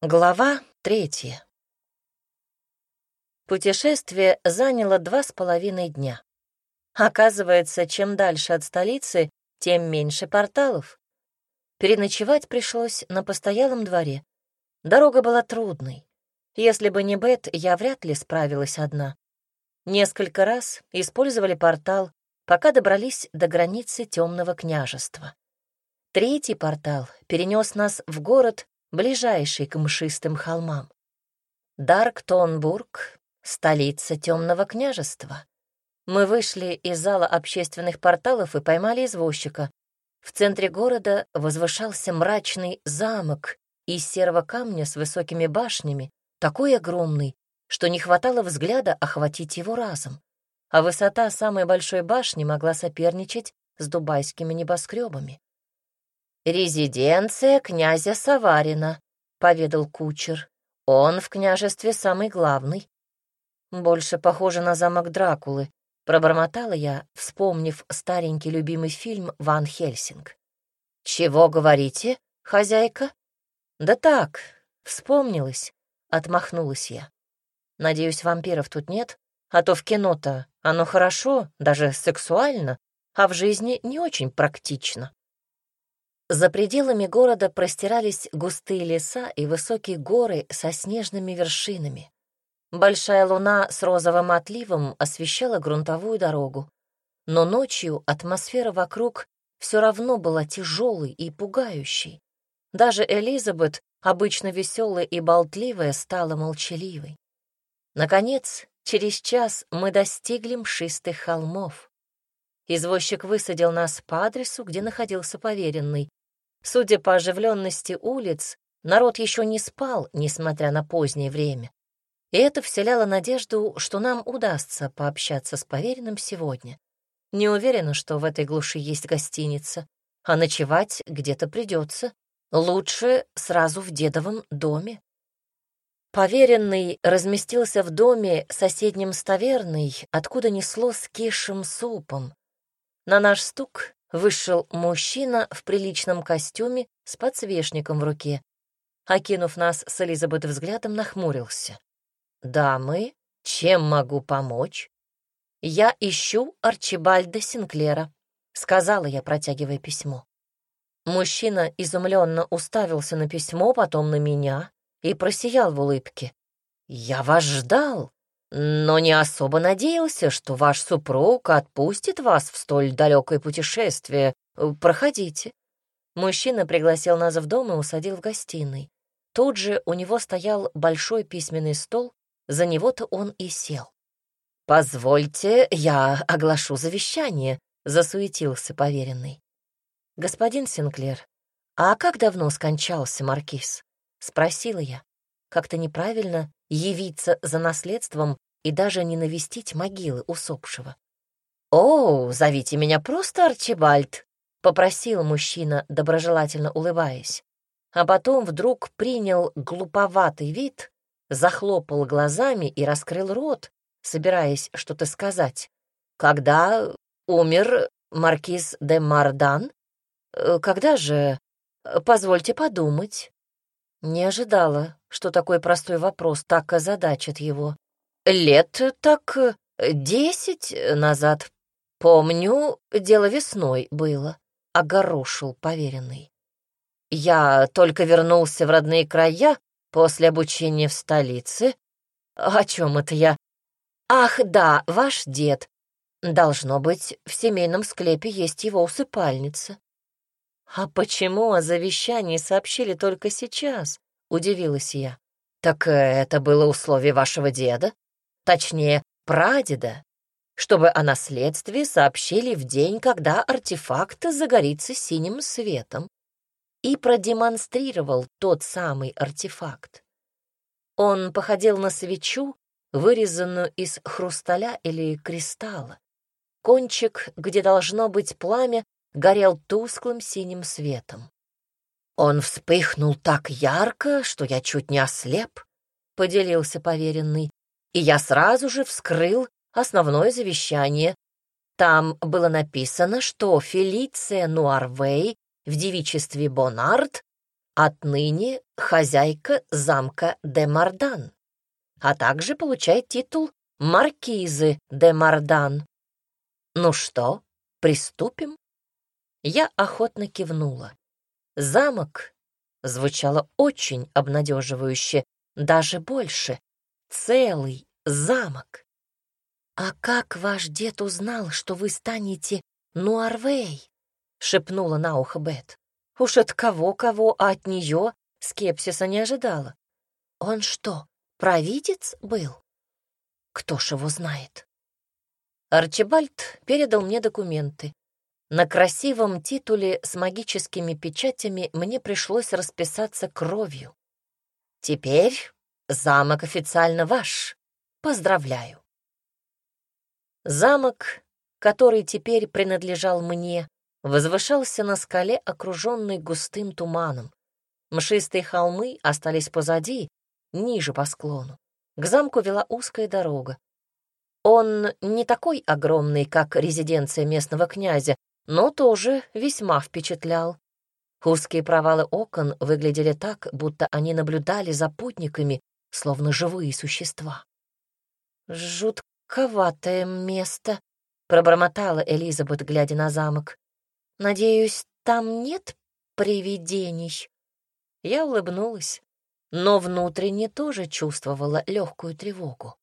Глава третья. Путешествие заняло два с половиной дня. Оказывается, чем дальше от столицы, тем меньше порталов. Переночевать пришлось на постоялом дворе. Дорога была трудной. Если бы не Бет, я вряд ли справилась одна. Несколько раз использовали портал, пока добрались до границы темного княжества. Третий портал перенес нас в город ближайший к мшистым холмам. Дарктонбург — столица темного княжества. Мы вышли из зала общественных порталов и поймали извозчика. В центре города возвышался мрачный замок из серого камня с высокими башнями, такой огромный, что не хватало взгляда охватить его разом. А высота самой большой башни могла соперничать с дубайскими небоскребами. «Резиденция князя Саварина», — поведал кучер. «Он в княжестве самый главный». «Больше похоже на замок Дракулы», — пробормотала я, вспомнив старенький любимый фильм «Ван Хельсинг». «Чего говорите, хозяйка?» «Да так, вспомнилась», — отмахнулась я. «Надеюсь, вампиров тут нет, а то в кино-то оно хорошо, даже сексуально, а в жизни не очень практично». За пределами города простирались густые леса и высокие горы со снежными вершинами. Большая луна с розовым отливом освещала грунтовую дорогу. Но ночью атмосфера вокруг все равно была тяжелой и пугающей. Даже Элизабет, обычно веселая и болтливая, стала молчаливой. Наконец, через час мы достигли мшистых холмов. Извозчик высадил нас по адресу, где находился поверенный, Судя по оживленности улиц, народ еще не спал, несмотря на позднее время. И это вселяло надежду, что нам удастся пообщаться с поверенным сегодня. Не уверена, что в этой глуши есть гостиница, а ночевать где-то придется. Лучше сразу в дедовом доме. Поверенный разместился в доме соседнем с таверной, откуда несло с кишем супом. На наш стук вышел мужчина в приличном костюме с подсвечником в руке. Окинув нас с Элизабет взглядом, нахмурился. «Дамы, чем могу помочь?» «Я ищу Арчибальда Синклера», — сказала я, протягивая письмо. Мужчина изумленно уставился на письмо, потом на меня и просиял в улыбке. «Я вас ждал!» Но не особо надеялся, что ваш супруг отпустит вас в столь далекое путешествие. Проходите». Мужчина пригласил нас в дом и усадил в гостиной. Тут же у него стоял большой письменный стол, за него-то он и сел. «Позвольте, я оглашу завещание», — засуетился поверенный. «Господин Синклер, а как давно скончался маркиз?» — спросила я. Как-то неправильно явиться за наследством и даже не навестить могилы усопшего. «О, зовите меня просто Арчибальд», — попросил мужчина, доброжелательно улыбаясь. А потом вдруг принял глуповатый вид, захлопал глазами и раскрыл рот, собираясь что-то сказать. «Когда умер маркиз де Мардан? Э, когда же? Позвольте подумать». Не ожидала, что такой простой вопрос так озадачит его. Лет так десять назад. Помню, дело весной было, — огорошил поверенный. Я только вернулся в родные края после обучения в столице. О чем это я? Ах, да, ваш дед. Должно быть, в семейном склепе есть его усыпальница. «А почему о завещании сообщили только сейчас?» — удивилась я. «Так э, это было условие вашего деда? Точнее, прадеда, чтобы о наследстве сообщили в день, когда артефакт загорится синим светом. И продемонстрировал тот самый артефакт. Он походил на свечу, вырезанную из хрусталя или кристалла. Кончик, где должно быть пламя, горел тусклым синим светом. Он вспыхнул так ярко, что я чуть не ослеп, — поделился поверенный, и я сразу же вскрыл основное завещание. Там было написано, что Фелиция Нуарвей в девичестве Бонард отныне хозяйка замка де Мардан, а также получает титул маркизы де Мардан. Ну что, приступим? Я охотно кивнула. Замок звучало очень обнадеживающе, даже больше. Целый замок. «А как ваш дед узнал, что вы станете Нуарвей?» — шепнула на ухо Бет. Уж от кого-кого, а от нее скепсиса не ожидала. «Он что, провидец был?» «Кто ж его знает?» Арчибальд передал мне документы. На красивом титуле с магическими печатями мне пришлось расписаться кровью. Теперь замок официально ваш. Поздравляю. Замок, который теперь принадлежал мне, возвышался на скале, окруженной густым туманом. Мшистые холмы остались позади, ниже по склону. К замку вела узкая дорога. Он не такой огромный, как резиденция местного князя, но тоже весьма впечатлял. Узкие провалы окон выглядели так, будто они наблюдали за путниками, словно живые существа. «Жутковатое место», — пробормотала Элизабет, глядя на замок. «Надеюсь, там нет привидений?» Я улыбнулась, но внутренне тоже чувствовала легкую тревогу.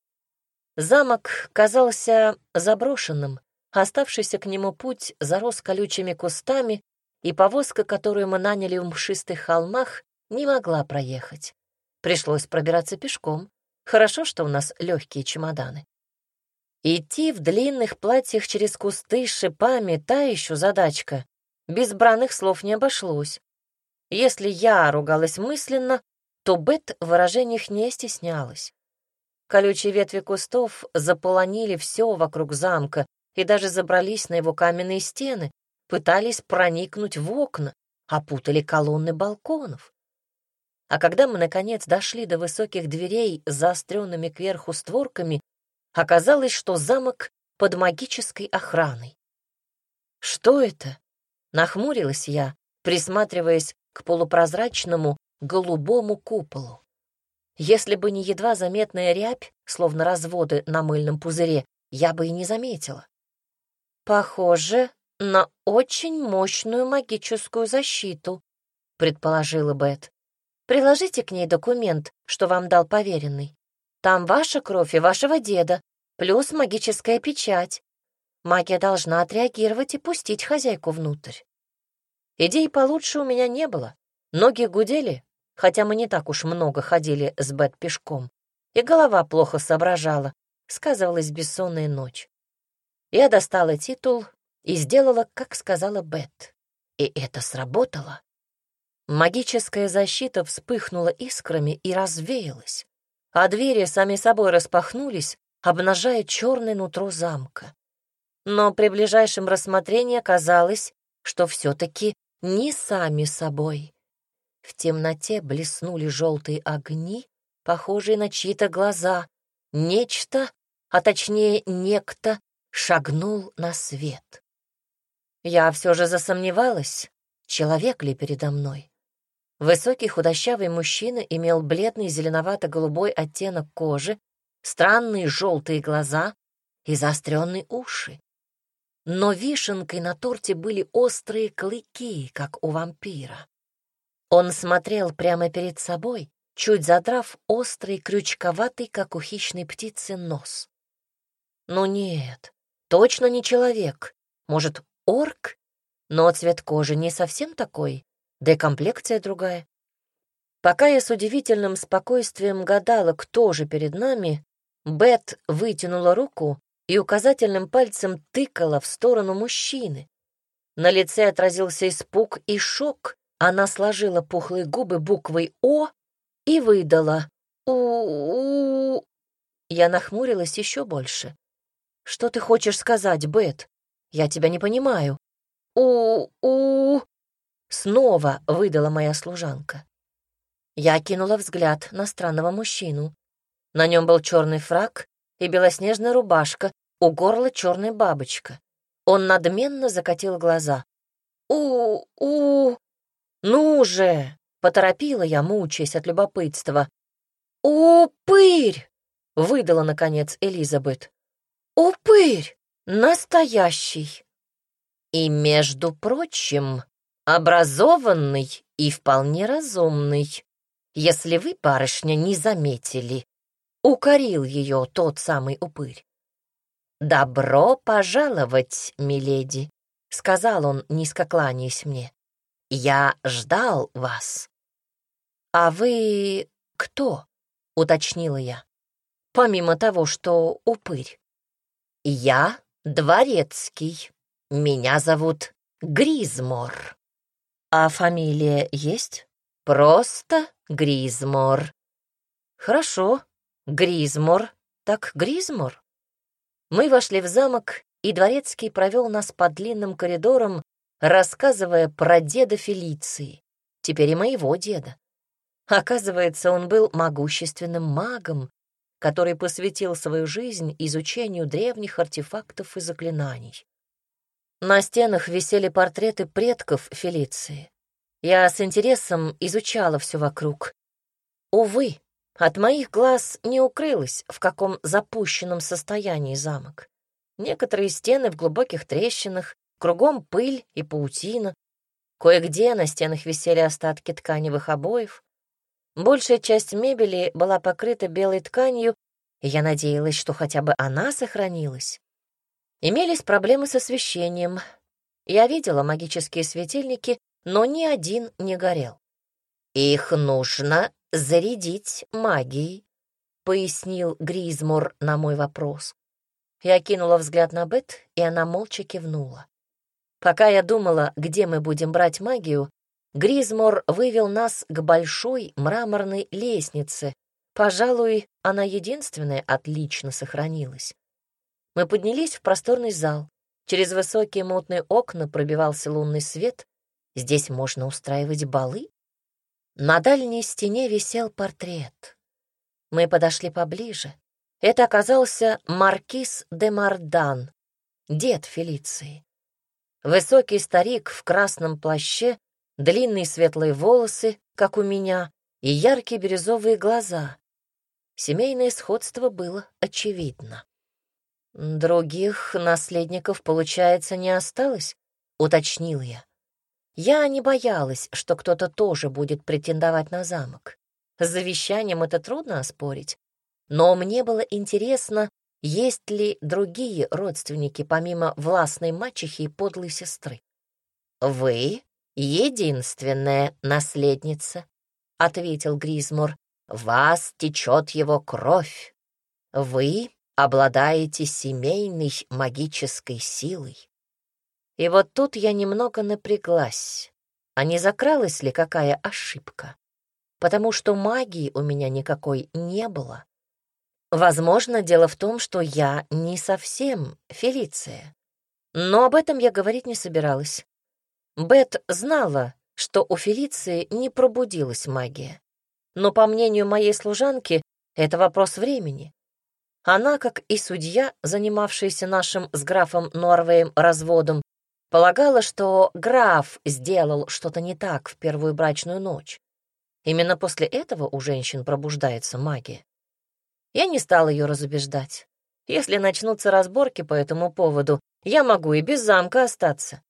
Замок казался заброшенным, оставшийся к нему путь зарос колючими кустами, и повозка, которую мы наняли в мшистых холмах, не могла проехать. Пришлось пробираться пешком. Хорошо, что у нас легкие чемоданы. Идти в длинных платьях через кусты с шипами — та еще задачка. Без бранных слов не обошлось. Если я ругалась мысленно, то Бет в выражениях не стеснялась. Колючие ветви кустов заполонили все вокруг замка и даже забрались на его каменные стены, пытались проникнуть в окна, опутали колонны балконов. А когда мы, наконец, дошли до высоких дверей с заостренными кверху створками, Оказалось, что замок под магической охраной. Что это? Нахмурилась я, присматриваясь к полупрозрачному голубому куполу. Если бы не едва заметная рябь, словно разводы на мыльном пузыре, я бы и не заметила. Похоже на очень мощную магическую защиту, предположила Бет. Приложите к ней документ, что вам дал поверенный. Там ваша кровь и вашего деда, плюс магическая печать. Магия должна отреагировать и пустить хозяйку внутрь. Идей получше у меня не было. Ноги гудели, хотя мы не так уж много ходили с Бет пешком, и голова плохо соображала, сказывалась бессонная ночь. Я достала титул и сделала, как сказала Бет. И это сработало. Магическая защита вспыхнула искрами и развеялась а двери сами собой распахнулись, обнажая черное нутро замка. Но при ближайшем рассмотрении казалось, что все-таки не сами собой. В темноте блеснули желтые огни, похожие на чьи-то глаза. Нечто, а точнее некто, шагнул на свет. Я все же засомневалась, человек ли передо мной. Высокий худощавый мужчина имел бледный зеленовато-голубой оттенок кожи, странные желтые глаза и заостренные уши. Но вишенкой на торте были острые клыки, как у вампира. Он смотрел прямо перед собой, чуть задрав острый, крючковатый, как у хищной птицы, нос. Ну нет, точно не человек. Может, орк? Но цвет кожи не совсем такой, да и комплекция другая. Пока я с удивительным спокойствием гадала, кто же перед нами, Бет вытянула руку и указательным пальцем тыкала в сторону мужчины. На лице отразился испуг и шок. Она сложила пухлые губы буквой «О» и выдала «У-у-у». Я нахмурилась еще больше. «Что ты хочешь сказать, Бет? Я тебя не понимаю». «У-у-у», Снова выдала моя служанка. Я кинула взгляд на странного мужчину. На нем был черный фраг и белоснежная рубашка, у горла черная бабочка. Он надменно закатил глаза. «У-у! Ну же!» — Поторопила я, мучаясь от любопытства. «Упырь!» — выдала, наконец, Элизабет. «Упырь! Настоящий!» «И, между прочим, образованный и вполне разумный, если вы, барышня, не заметили», — укорил ее тот самый упырь. «Добро пожаловать, миледи», — сказал он, низко кланяясь мне. «Я ждал вас». «А вы кто?» — уточнила я. «Помимо того, что упырь». «Я дворецкий. Меня зовут Гризмор». «А фамилия есть?» «Просто Гризмор». «Хорошо, Гризмор, так Гризмор». Мы вошли в замок, и дворецкий провел нас по длинным коридорам, рассказывая про деда Фелиции, теперь и моего деда. Оказывается, он был могущественным магом, который посвятил свою жизнь изучению древних артефактов и заклинаний. На стенах висели портреты предков Фелиции. Я с интересом изучала все вокруг. Увы, от моих глаз не укрылось, в каком запущенном состоянии замок. Некоторые стены в глубоких трещинах, кругом пыль и паутина. Кое-где на стенах висели остатки тканевых обоев. Большая часть мебели была покрыта белой тканью, и я надеялась, что хотя бы она сохранилась. Имелись проблемы с освещением. Я видела магические светильники, но ни один не горел. «Их нужно зарядить магией», — пояснил Гризмор на мой вопрос. Я кинула взгляд на Бет, и она молча кивнула. Пока я думала, где мы будем брать магию, Гризмор вывел нас к большой мраморной лестнице. Пожалуй, она единственная отлично сохранилась. Мы поднялись в просторный зал. Через высокие мутные окна пробивался лунный свет. Здесь можно устраивать балы. На дальней стене висел портрет. Мы подошли поближе. Это оказался маркиз де Мардан, дед Фелиции. Высокий старик в красном плаще, длинные светлые волосы, как у меня, и яркие бирюзовые глаза. Семейное сходство было очевидно. «Других наследников, получается, не осталось?» — уточнил я. Я не боялась, что кто-то тоже будет претендовать на замок. С завещанием это трудно оспорить. Но мне было интересно, есть ли другие родственники, помимо властной мачехи и подлой сестры. «Вы — единственная наследница», — ответил Гризмор. «Вас течет его кровь. Вы обладаете семейной магической силой. И вот тут я немного напряглась. А не закралась ли какая ошибка? Потому что магии у меня никакой не было. Возможно, дело в том, что я не совсем Фелиция. Но об этом я говорить не собиралась. Бет знала, что у Фелиции не пробудилась магия. Но, по мнению моей служанки, это вопрос времени. Она, как и судья, занимавшаяся нашим с графом Норвеем разводом, Полагала, что граф сделал что-то не так в первую брачную ночь. Именно после этого у женщин пробуждается магия. Я не стала ее разубеждать. Если начнутся разборки по этому поводу, я могу и без замка остаться.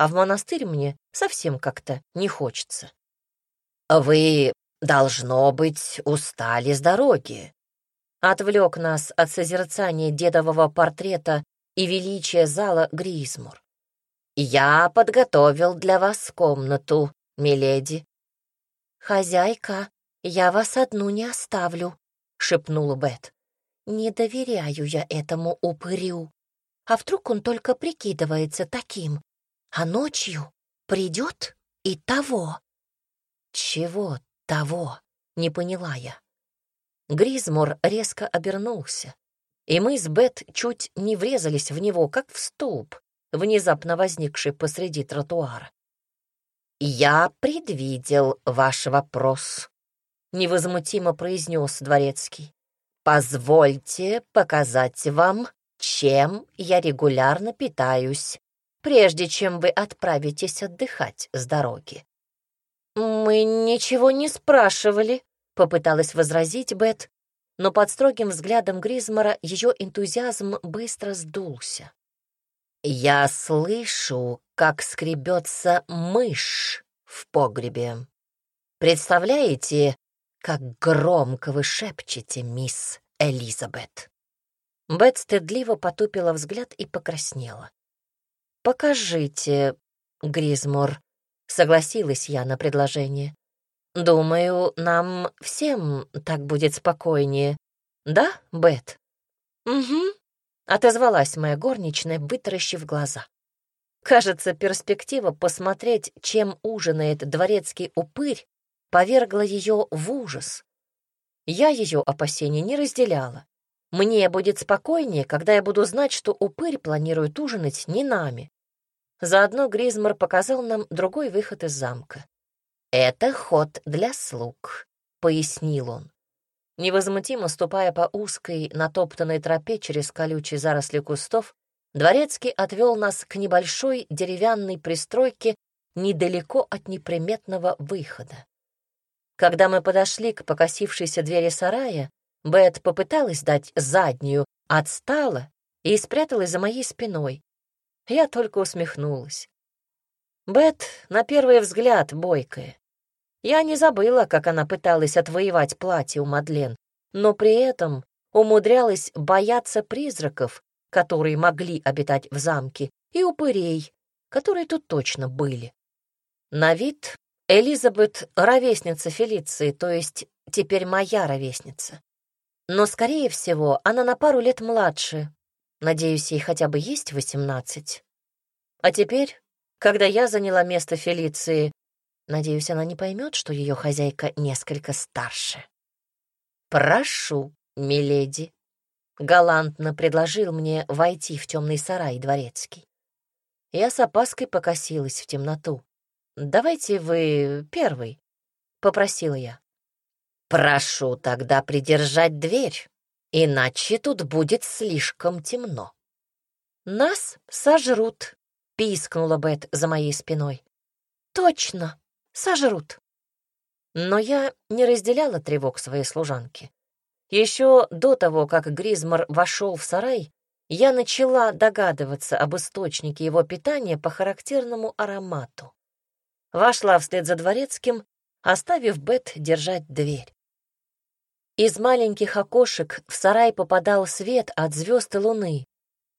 А в монастырь мне совсем как-то не хочется. «Вы, должно быть, устали с дороги», отвлек нас от созерцания дедового портрета и величия зала Гризмур. «Я подготовил для вас комнату, миледи». «Хозяйка, я вас одну не оставлю», — шепнула Бет. «Не доверяю я этому упырю. А вдруг он только прикидывается таким, а ночью придет и того?» «Чего того?» — не поняла я. Гризмор резко обернулся, и мы с Бет чуть не врезались в него, как в столб внезапно возникший посреди тротуара. «Я предвидел ваш вопрос», — невозмутимо произнес дворецкий. «Позвольте показать вам, чем я регулярно питаюсь, прежде чем вы отправитесь отдыхать с дороги». «Мы ничего не спрашивали», — попыталась возразить Бет, но под строгим взглядом Гризмора ее энтузиазм быстро сдулся. «Я слышу, как скребется мышь в погребе. Представляете, как громко вы шепчете, мисс Элизабет?» Бет стыдливо потупила взгляд и покраснела. «Покажите, Гризмор», — согласилась я на предложение. «Думаю, нам всем так будет спокойнее. Да, Бет?» «Угу», — отозвалась моя горничная, вытаращив глаза. Кажется, перспектива посмотреть, чем ужинает дворецкий упырь, повергла ее в ужас. Я ее опасений не разделяла. Мне будет спокойнее, когда я буду знать, что упырь планирует ужинать не нами. Заодно Гризмор показал нам другой выход из замка. «Это ход для слуг», — пояснил он. Невозмутимо ступая по узкой, натоптанной тропе через колючие заросли кустов, Дворецкий отвел нас к небольшой деревянной пристройке недалеко от неприметного выхода. Когда мы подошли к покосившейся двери сарая, Бет попыталась дать заднюю, отстала и спряталась за моей спиной. Я только усмехнулась. Бет, на первый взгляд, бойкая. Я не забыла, как она пыталась отвоевать платье у Мадлен, но при этом умудрялась бояться призраков, которые могли обитать в замке, и упырей, которые тут точно были. На вид Элизабет — ровесница Фелиции, то есть теперь моя ровесница. Но, скорее всего, она на пару лет младше. Надеюсь, ей хотя бы есть восемнадцать. А теперь, когда я заняла место Фелиции, надеюсь, она не поймет, что ее хозяйка несколько старше. «Прошу, миледи», — галантно предложил мне войти в темный сарай дворецкий. Я с опаской покосилась в темноту. «Давайте вы первый», — попросила я. «Прошу тогда придержать дверь, иначе тут будет слишком темно». «Нас сожрут», — пискнула Бет за моей спиной. «Точно, сожрут». Но я не разделяла тревог своей служанки. Еще до того, как Гризмор вошел в сарай, я начала догадываться об источнике его питания по характерному аромату. Вошла вслед за дворецким, оставив Бет держать дверь. Из маленьких окошек в сарай попадал свет от звезд и луны.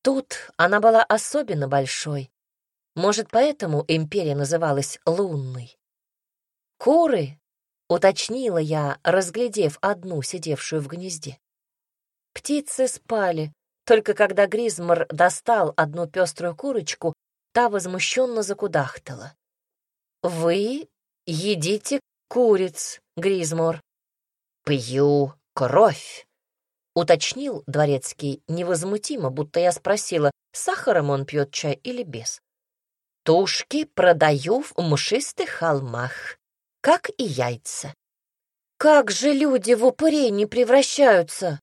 Тут она была особенно большой. Может, поэтому империя называлась лунной. «Куры», — уточнила я, разглядев одну, сидевшую в гнезде. Птицы спали, только когда Гризмор достал одну пеструю курочку, та возмущенно закудахтала. «Вы едите куриц, Гризмор», «Пью кровь», — уточнил дворецкий невозмутимо, будто я спросила, сахаром он пьет чай или без. «Тушки продаю в мшистых холмах, как и яйца». «Как же люди в упырей не превращаются?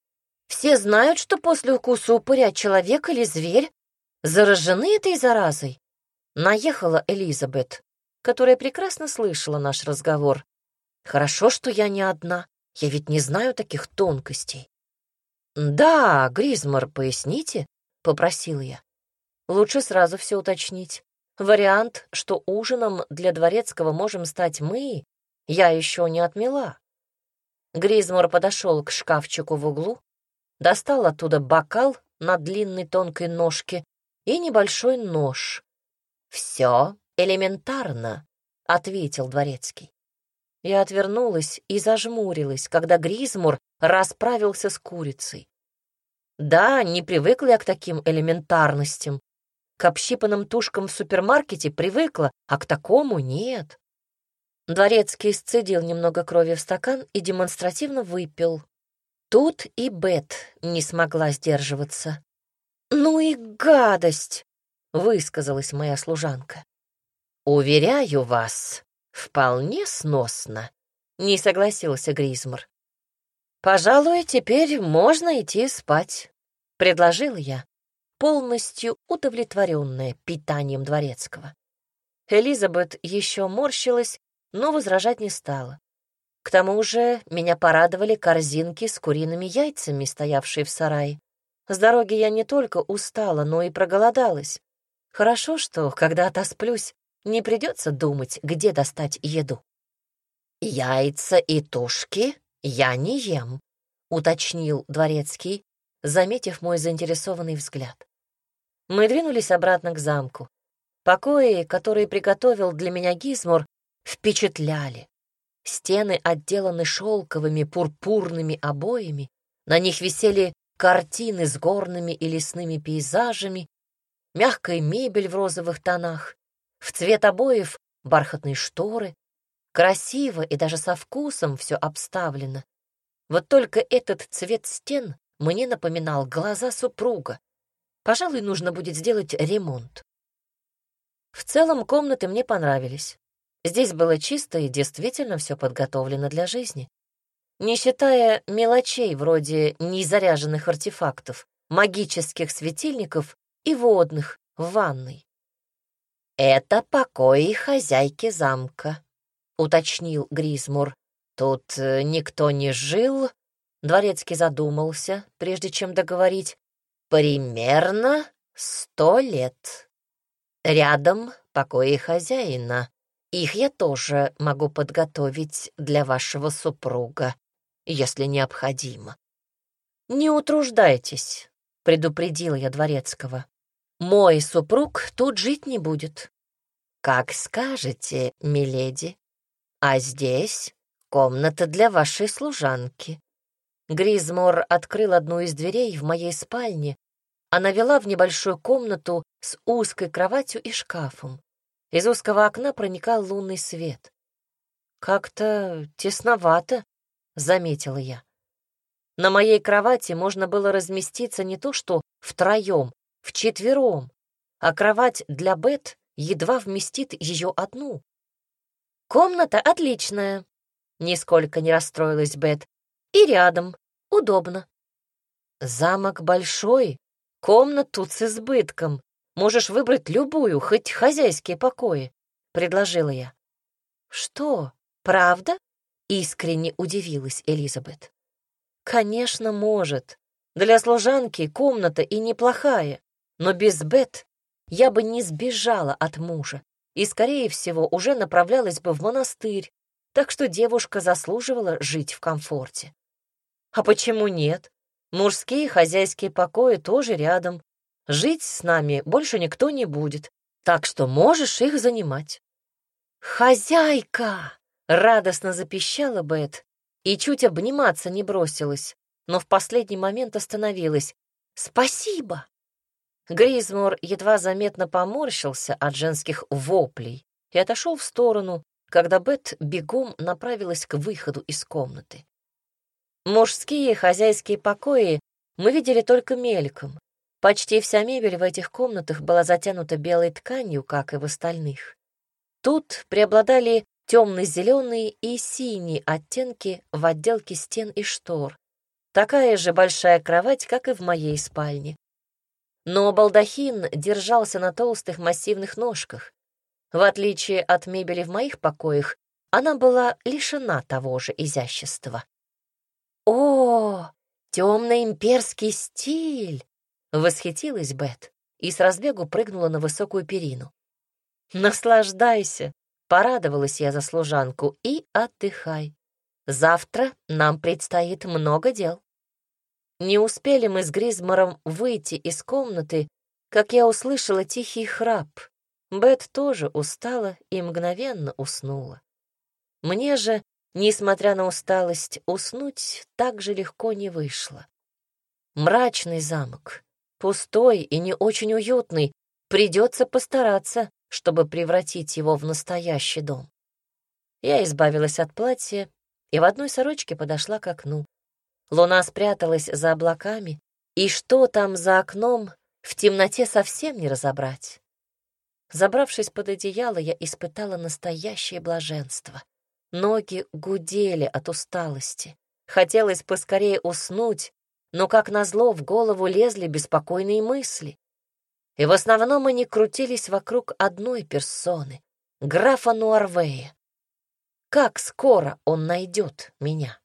Все знают, что после укуса упыря человек или зверь заражены этой заразой». Наехала Элизабет, которая прекрасно слышала наш разговор. «Хорошо, что я не одна. Я ведь не знаю таких тонкостей. «Да, Гризмор, поясните», — попросил я. «Лучше сразу все уточнить. Вариант, что ужином для дворецкого можем стать мы, я еще не отмела». Гризмор подошел к шкафчику в углу, достал оттуда бокал на длинной тонкой ножке и небольшой нож. «Все элементарно», — ответил дворецкий. Я отвернулась и зажмурилась, когда Гризмур расправился с курицей. Да, не привыкла я к таким элементарностям. К общипанным тушкам в супермаркете привыкла, а к такому нет. Дворецкий сцедил немного крови в стакан и демонстративно выпил. Тут и Бет не смогла сдерживаться. «Ну и гадость!» — высказалась моя служанка. «Уверяю вас, «Вполне сносно», — не согласился Гризмор. «Пожалуй, теперь можно идти спать», — предложил я, полностью удовлетворенная питанием дворецкого. Элизабет еще морщилась, но возражать не стала. К тому же меня порадовали корзинки с куриными яйцами, стоявшие в сарае. С дороги я не только устала, но и проголодалась. Хорошо, что, когда отосплюсь, не придется думать, где достать еду. «Яйца и тушки я не ем», — уточнил дворецкий, заметив мой заинтересованный взгляд. Мы двинулись обратно к замку. Покои, которые приготовил для меня Гизмур, впечатляли. Стены отделаны шелковыми пурпурными обоями, на них висели картины с горными и лесными пейзажами, мягкая мебель в розовых тонах, в цвет обоев бархатные шторы. Красиво и даже со вкусом все обставлено. Вот только этот цвет стен мне напоминал глаза супруга. Пожалуй, нужно будет сделать ремонт. В целом комнаты мне понравились. Здесь было чисто и действительно все подготовлено для жизни. Не считая мелочей вроде незаряженных артефактов, магических светильников и водных в ванной. «Это покои хозяйки замка», — уточнил Гризмур. «Тут э, никто не жил?» Дворецкий задумался, прежде чем договорить. «Примерно сто лет. Рядом покои хозяина. Их я тоже могу подготовить для вашего супруга, если необходимо». «Не утруждайтесь», — предупредила я Дворецкого. Мой супруг тут жить не будет. Как скажете, миледи. А здесь комната для вашей служанки. Гризмор открыл одну из дверей в моей спальне. Она вела в небольшую комнату с узкой кроватью и шкафом. Из узкого окна проникал лунный свет. «Как-то тесновато», — заметила я. На моей кровати можно было разместиться не то что втроем, вчетвером, а кровать для Бет едва вместит ее одну. «Комната отличная», — нисколько не расстроилась Бет. «И рядом. Удобно». «Замок большой, комнат тут с избытком. Можешь выбрать любую, хоть хозяйские покои», — предложила я. «Что, правда?» — искренне удивилась Элизабет. «Конечно, может. Для служанки комната и неплохая. Но без Бет я бы не сбежала от мужа и, скорее всего, уже направлялась бы в монастырь, так что девушка заслуживала жить в комфорте. А почему нет? Мужские хозяйские покои тоже рядом. Жить с нами больше никто не будет, так что можешь их занимать. «Хозяйка!» — радостно запищала Бет и чуть обниматься не бросилась, но в последний момент остановилась. «Спасибо!» Гризмор едва заметно поморщился от женских воплей и отошел в сторону, когда Бет бегом направилась к выходу из комнаты. Мужские хозяйские покои мы видели только мельком. Почти вся мебель в этих комнатах была затянута белой тканью, как и в остальных. Тут преобладали темно-зеленые и синие оттенки в отделке стен и штор. Такая же большая кровать, как и в моей спальне, но балдахин держался на толстых массивных ножках. В отличие от мебели в моих покоях, она была лишена того же изящества. «О, темный имперский стиль!» — восхитилась Бет и с разбегу прыгнула на высокую перину. «Наслаждайся!» — порадовалась я за служанку и отдыхай. Завтра нам предстоит много дел. Не успели мы с Гризмором выйти из комнаты, как я услышала тихий храп. Бет тоже устала и мгновенно уснула. Мне же, несмотря на усталость, уснуть так же легко не вышло. Мрачный замок, пустой и не очень уютный, придется постараться, чтобы превратить его в настоящий дом. Я избавилась от платья и в одной сорочке подошла к окну. Луна спряталась за облаками, и что там за окном, в темноте совсем не разобрать. Забравшись под одеяло, я испытала настоящее блаженство. Ноги гудели от усталости. Хотелось поскорее уснуть, но, как назло, в голову лезли беспокойные мысли. И в основном они крутились вокруг одной персоны — графа Нуарвея. Как скоро он найдет меня?